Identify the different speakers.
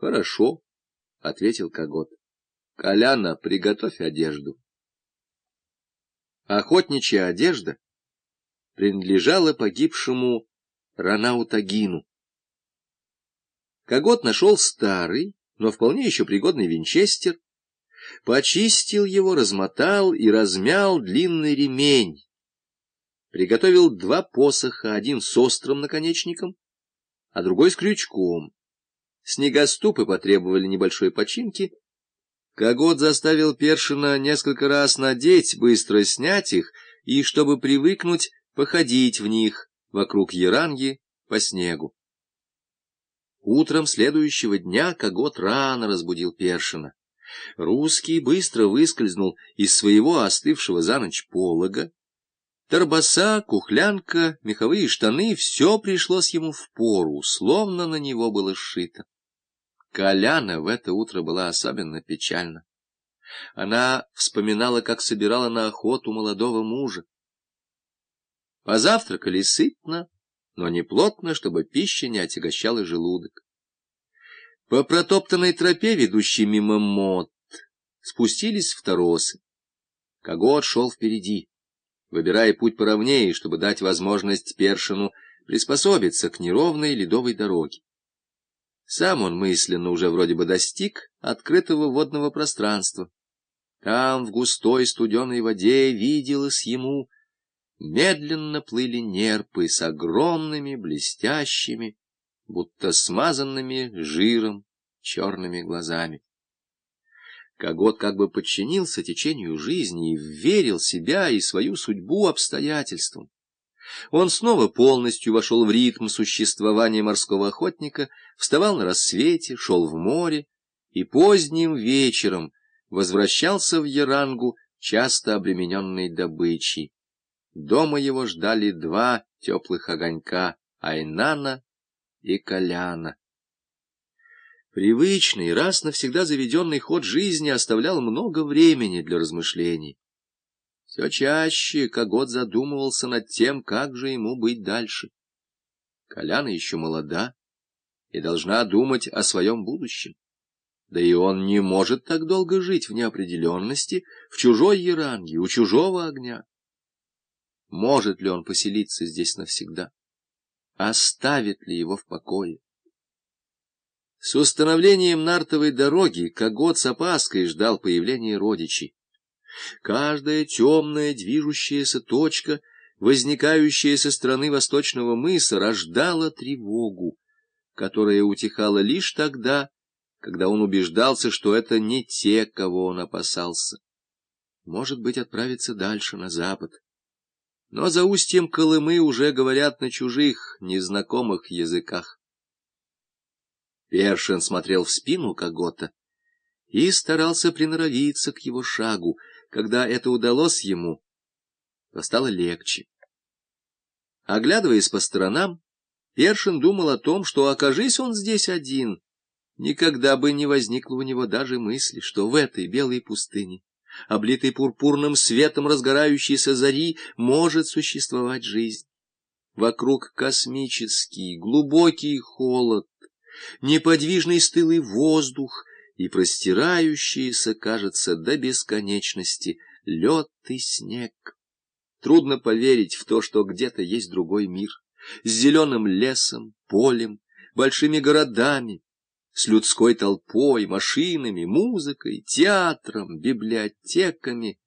Speaker 1: Хорошо, — ответил Когот. — Коляна, приготовь одежду. Охотничья одежда принадлежала погибшему Ранаутагину. Когот нашел старый, но вполне еще пригодный винчестер, почистил его, размотал и размял длинный ремень, приготовил два посоха, один с острым наконечником, а другой с крючком. Снегоступы потребовали небольшой починки. Когот заставил Першина несколько раз надеть, быстро снять их, и, чтобы привыкнуть, походить в них вокруг Яранги по снегу. Утром следующего дня Когот рано разбудил Першина. Русский быстро выскользнул из своего остывшего за ночь полога. Торбаса, кухлянка, меховые штаны — все пришлось ему в пору, словно на него было сшито. Коляна в это утро была особенно печальна. Она вспоминала, как собирала на охоту молодого мужа. Позавтракали сытно, но не плотно, чтобы пища не отягощала желудок. По протоптанной тропе, ведущей мимо мод, спустились в торосы. Когот шел впереди, выбирая путь поровнее, чтобы дать возможность Першину приспособиться к неровной ледовой дороге. Сам он мысленно уже вроде бы достиг открытого водного пространства. Там, в густой студеной воде, виделось ему, медленно плыли нерпы с огромными блестящими, будто смазанными жиром черными глазами. Когот как бы подчинился течению жизни и верил себя и свою судьбу обстоятельствам. Он снова полностью вошел в ритм существования морского охотника, вставал на рассвете, шел в море и поздним вечером возвращался в Ярангу, часто обремененной добычей. Дома его ждали два теплых огонька — Айнана и Коляна. Привычный, раз навсегда заведенный ход жизни оставлял много времени для размышлений. Все чаще Когот задумывался над тем, как же ему быть дальше. Коляна еще молода и должна думать о своем будущем. Да и он не может так долго жить в неопределенности, в чужой еранге, у чужого огня. Может ли он поселиться здесь навсегда? Оставит ли его в покое? С установлением нартовой дороги Когот с опаской ждал появления родичей. Каждая темная движущаяся точка, возникающая со стороны восточного мыса, рождала тревогу, которая утихала лишь тогда, когда он убеждался, что это не те, кого он опасался. Может быть, отправиться дальше, на запад. Но за устьем Колымы уже говорят на чужих, незнакомых языках. Першин смотрел в спину Когота и старался приноровиться к его шагу, когда это удалось ему, то стало легче. Оглядываясь по сторонам, Першин думал о том, что, окажись он здесь один, никогда бы не возникло у него даже мысли, что в этой белой пустыне, облитой пурпурным светом разгорающейся зари, может существовать жизнь. Вокруг космический, глубокий холод, неподвижный стылый воздух, и простирающиеся, кажется, до бесконечности, лед и снег. Трудно поверить в то, что где-то есть другой мир, с зеленым лесом, полем, большими городами, с людской толпой, машинами, музыкой, театром, библиотеками,